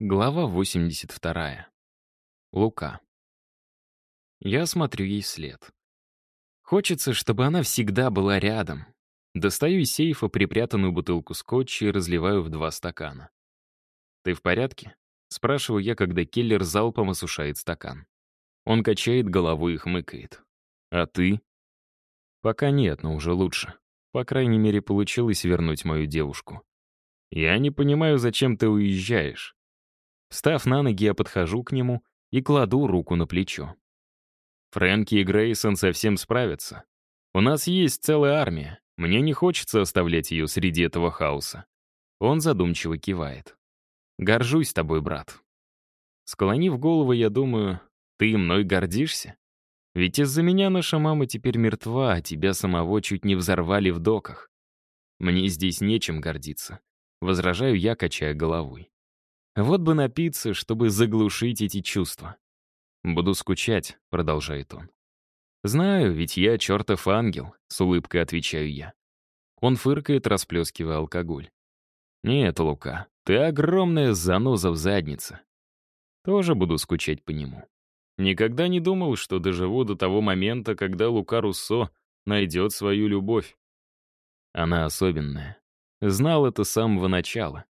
Глава 82. Лука. Я смотрю ей вслед. Хочется, чтобы она всегда была рядом. Достаю из сейфа припрятанную бутылку скотча и разливаю в два стакана. «Ты в порядке?» — спрашиваю я, когда киллер залпом осушает стакан. Он качает головой и хмыкает. «А ты?» «Пока нет, но уже лучше. По крайней мере, получилось вернуть мою девушку. Я не понимаю, зачем ты уезжаешь. Встав на ноги, я подхожу к нему и кладу руку на плечо. Фрэнки и Грейсон совсем справятся. У нас есть целая армия. Мне не хочется оставлять ее среди этого хаоса. Он задумчиво кивает. Горжусь тобой, брат. Склонив голову, я думаю, ты мной гордишься? Ведь из-за меня наша мама теперь мертва, а тебя самого чуть не взорвали в доках. Мне здесь нечем гордиться. Возражаю я, качая головой. Вот бы напиться, чтобы заглушить эти чувства. «Буду скучать», — продолжает он. «Знаю, ведь я чертов ангел», — с улыбкой отвечаю я. Он фыркает, расплескивая алкоголь. «Нет, Лука, ты огромная заноза в заднице. Тоже буду скучать по нему. Никогда не думал, что доживу до того момента, когда Лука Руссо найдет свою любовь. Она особенная. Знал это с самого начала.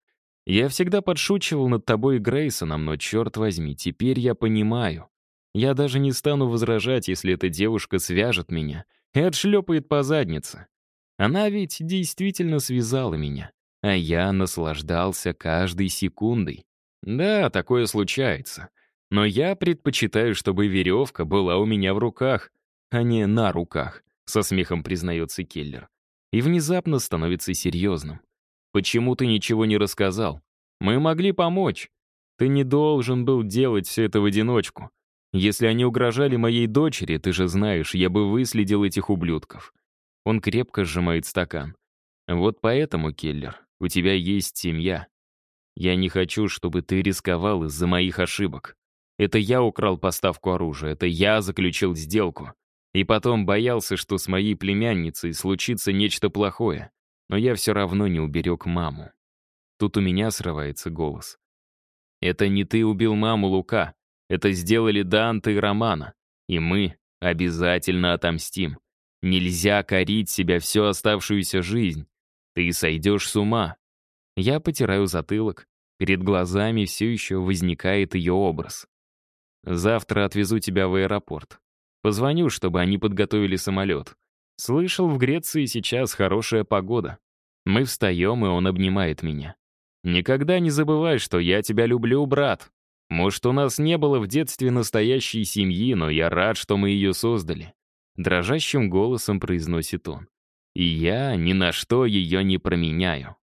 Я всегда подшучивал над тобой и Грейсоном, но, черт возьми, теперь я понимаю. Я даже не стану возражать, если эта девушка свяжет меня и отшлепает по заднице. Она ведь действительно связала меня, а я наслаждался каждой секундой. Да, такое случается. Но я предпочитаю, чтобы веревка была у меня в руках, а не на руках, со смехом признается киллер. И внезапно становится серьезным. Почему ты ничего не рассказал? Мы могли помочь. Ты не должен был делать все это в одиночку. Если они угрожали моей дочери, ты же знаешь, я бы выследил этих ублюдков. Он крепко сжимает стакан. Вот поэтому, Келлер, у тебя есть семья. Я не хочу, чтобы ты рисковал из-за моих ошибок. Это я украл поставку оружия, это я заключил сделку. И потом боялся, что с моей племянницей случится нечто плохое но я все равно не уберег маму. Тут у меня срывается голос. «Это не ты убил маму, Лука. Это сделали Данте и Романа. И мы обязательно отомстим. Нельзя корить себя всю оставшуюся жизнь. Ты сойдешь с ума». Я потираю затылок. Перед глазами все еще возникает ее образ. «Завтра отвезу тебя в аэропорт. Позвоню, чтобы они подготовили самолет. Слышал, в Греции сейчас хорошая погода. Мы встаем, и он обнимает меня. «Никогда не забывай, что я тебя люблю, брат. Может, у нас не было в детстве настоящей семьи, но я рад, что мы ее создали». Дрожащим голосом произносит он. «И я ни на что ее не променяю».